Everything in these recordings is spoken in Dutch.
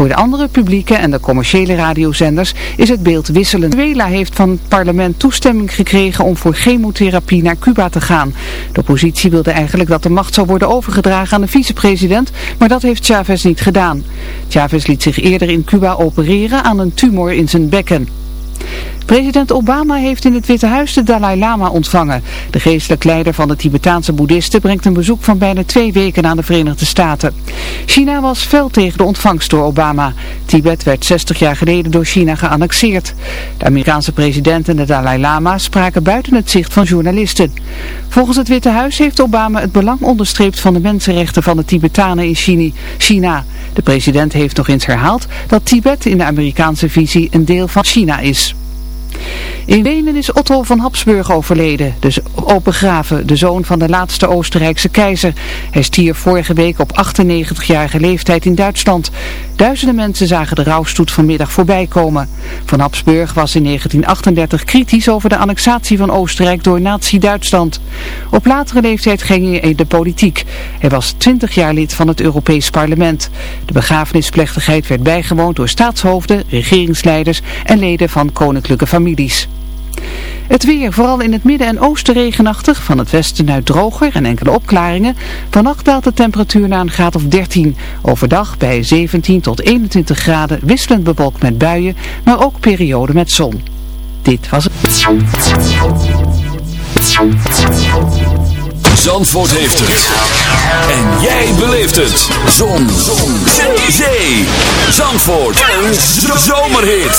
Voor de andere publieke en de commerciële radiozenders is het beeld wisselend. Venezuela heeft van het parlement toestemming gekregen om voor chemotherapie naar Cuba te gaan. De oppositie wilde eigenlijk dat de macht zou worden overgedragen aan de vicepresident, maar dat heeft Chavez niet gedaan. Chavez liet zich eerder in Cuba opereren aan een tumor in zijn bekken. President Obama heeft in het Witte Huis de Dalai Lama ontvangen. De geestelijk leider van de Tibetaanse boeddhisten brengt een bezoek van bijna twee weken aan de Verenigde Staten. China was fel tegen de ontvangst door Obama. Tibet werd 60 jaar geleden door China geannexeerd. De Amerikaanse president en de Dalai Lama spraken buiten het zicht van journalisten. Volgens het Witte Huis heeft Obama het belang onderstreept van de mensenrechten van de Tibetanen in China. De president heeft nog eens herhaald dat Tibet in de Amerikaanse visie een deel van China is. In Wenen is Otto van Habsburg overleden, dus opengraven, de zoon van de laatste Oostenrijkse keizer. Hij stierf vorige week op 98-jarige leeftijd in Duitsland. Duizenden mensen zagen de rouwstoet vanmiddag voorbij komen. Van Habsburg was in 1938 kritisch over de annexatie van Oostenrijk door nazi-Duitsland. Op latere leeftijd ging hij in de politiek. Hij was 20 jaar lid van het Europees Parlement. De begrafenisplechtigheid werd bijgewoond door staatshoofden, regeringsleiders en leden van koninklijke Het weer, vooral in het midden en oosten regenachtig, van het westen uit droger en enkele opklaringen. Vannacht daalt de temperatuur naar een graad of 13. Overdag bij 17 tot 21 graden, wisselend bewolkt met buien, maar ook perioden met zon. Dit was het. Zandvoort heeft het. En jij beleeft het. Zon. Zon. Zee. Zandvoort. Een zomerhit.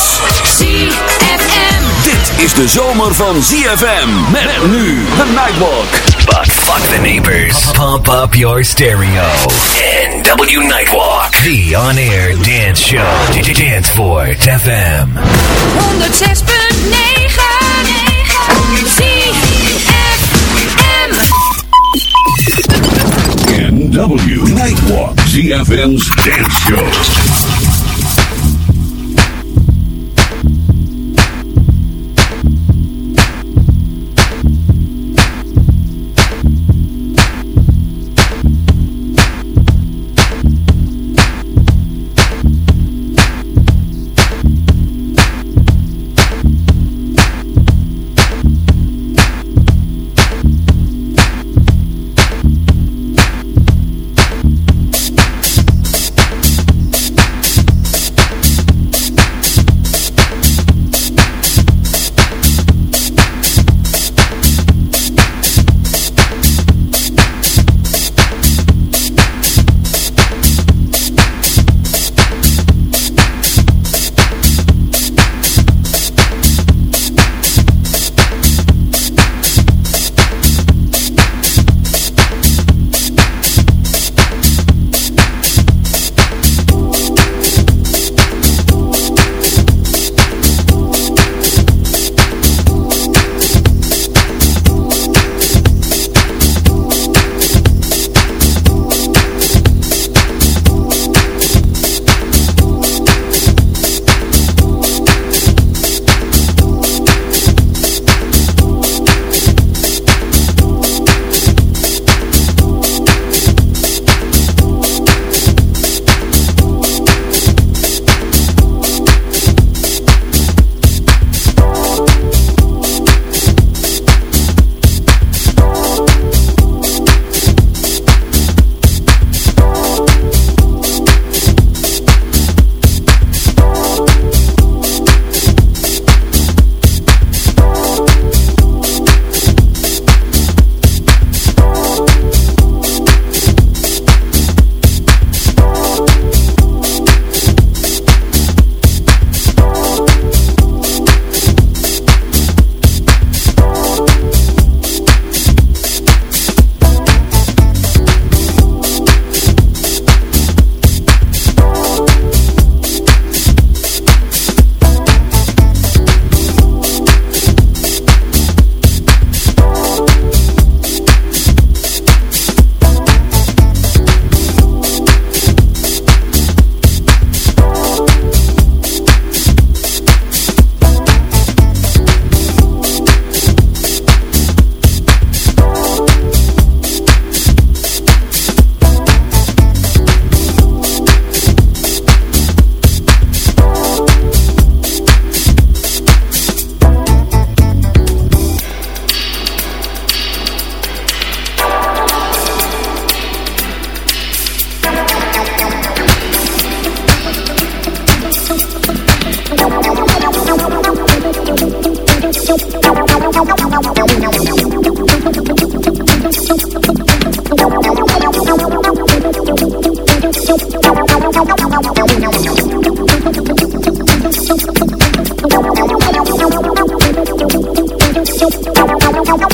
ZFM. Dit is de zomer van ZFM. Met, nu de Nightwalk. But fuck the neighbors. Pump up your stereo. NW Nightwalk. The on-air dance show. Danceport FM. 106.9 ZFM. W Nightwalk, ZFM's Dance Show.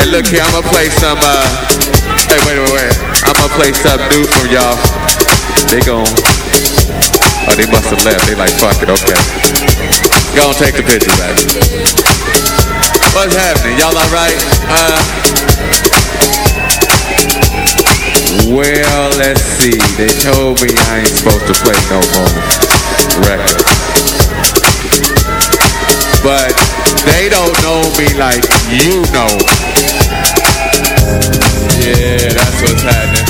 Hey, look here, I'm gonna play some, uh, hey, wait, wait, wait. I'm gonna play something new for y'all. They gon' oh, they must have left. They like, fuck it, okay. Go on, take the picture back. What's happening? Y'all alright? Uh, Well, let's see. They told me I ain't supposed to play no more records. But they don't know me like you know. Yeah, that's what's happening.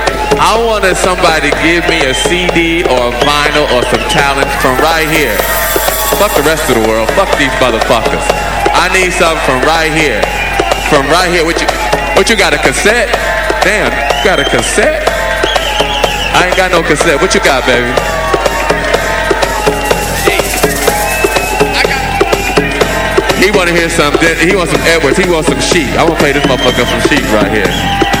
I wanted somebody to give me a CD or a vinyl or some talent from right here. Fuck the rest of the world. Fuck these motherfuckers. I need something from right here. From right here. What you, what you got, a cassette? Damn, you got a cassette? I ain't got no cassette. What you got, baby? He wanna hear some, he wants some Edwards, he wants some sheep. I wanna play this motherfucker some sheep right here.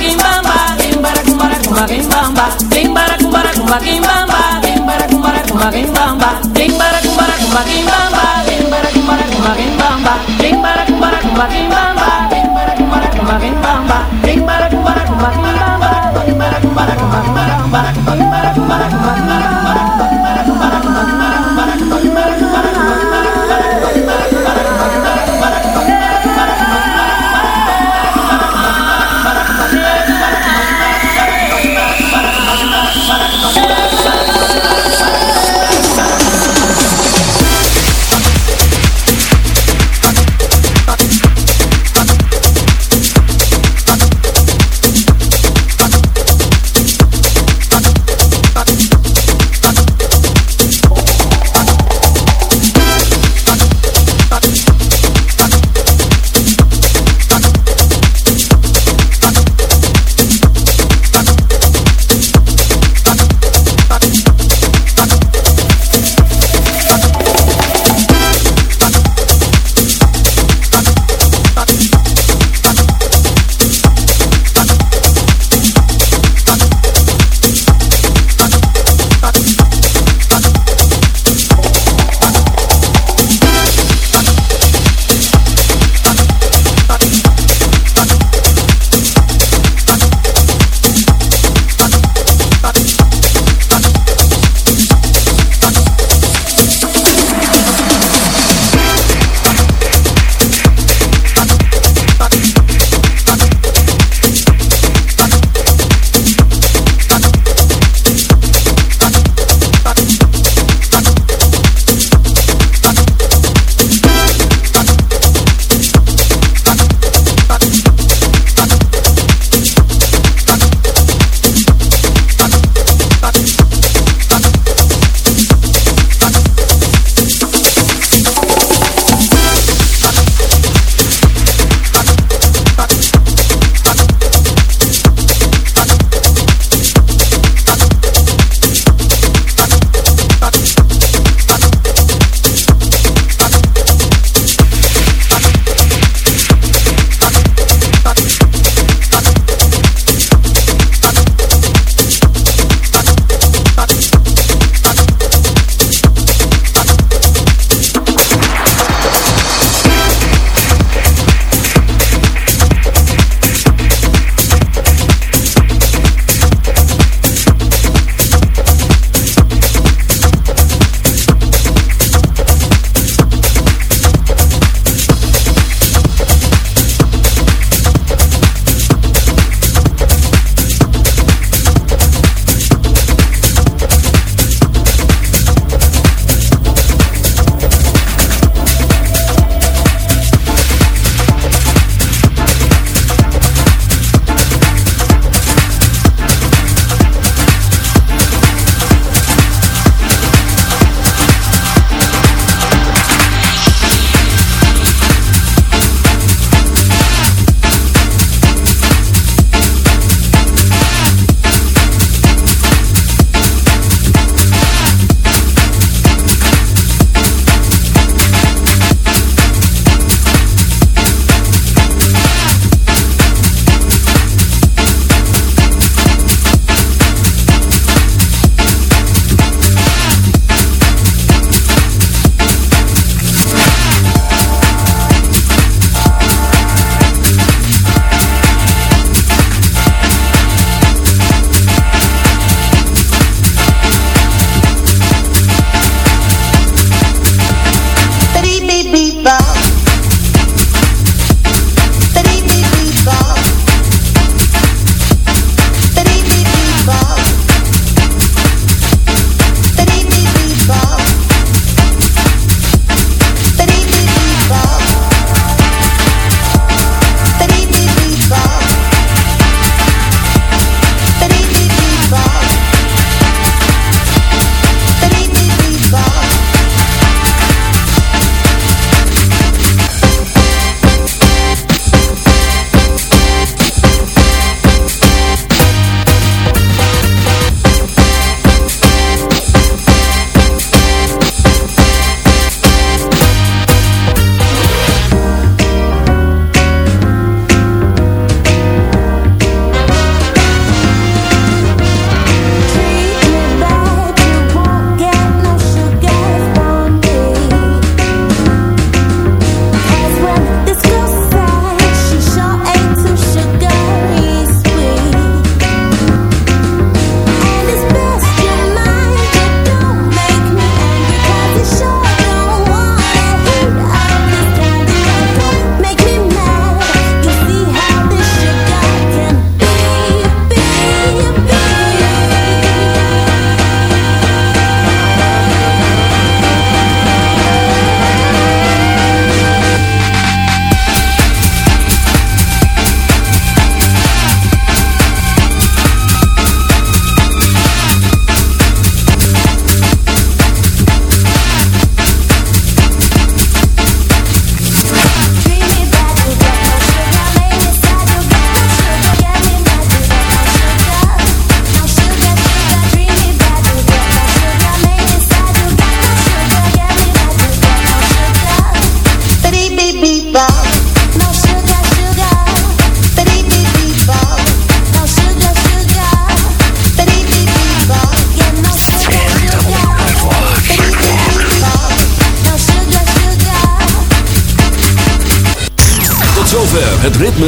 kimbamba, kimbara kumbara kumba kimbamba, kimbara kumbara kumba kimbamba, kimbara kumbara kumba kimbamba, kimbara kumbara kumba kimbamba, kimbara kumbara kumba kimbamba, kimbara bamba. kumba kimbamba, kimbara kumbara kumba kimbamba, kimbara kumbara kumba kimbamba, kimbara kumbara kumba kimbamba, kimbara kumbara kumba kimbamba.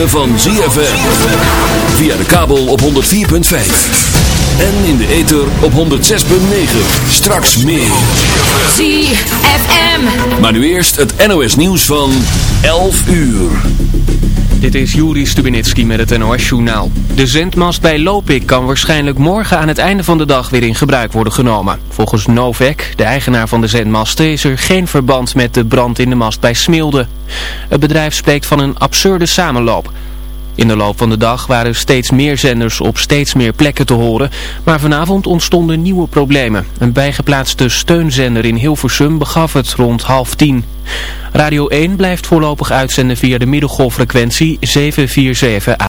Ritme van ZFM. Via de kabel op 104.5. En in de ether op 106.9. Straks meer. ZFM. Maar nu eerst het NOS nieuws van 11 uur. Dit is Juri Stubenitski met het NOS-journaal. De zendmast bij Lopik kan waarschijnlijk morgen aan het einde van de dag weer in gebruik worden genomen. Volgens Novek, de eigenaar van de zendmasten, is er geen verband met de brand in de mast bij Smilde. Het bedrijf spreekt van een absurde samenloop. In de loop van de dag waren steeds meer zenders op steeds meer plekken te horen, maar vanavond ontstonden nieuwe problemen. Een bijgeplaatste steunzender in Hilversum begaf het rond half tien. Radio 1 blijft voorlopig uitzenden via de middengolffrequentie 747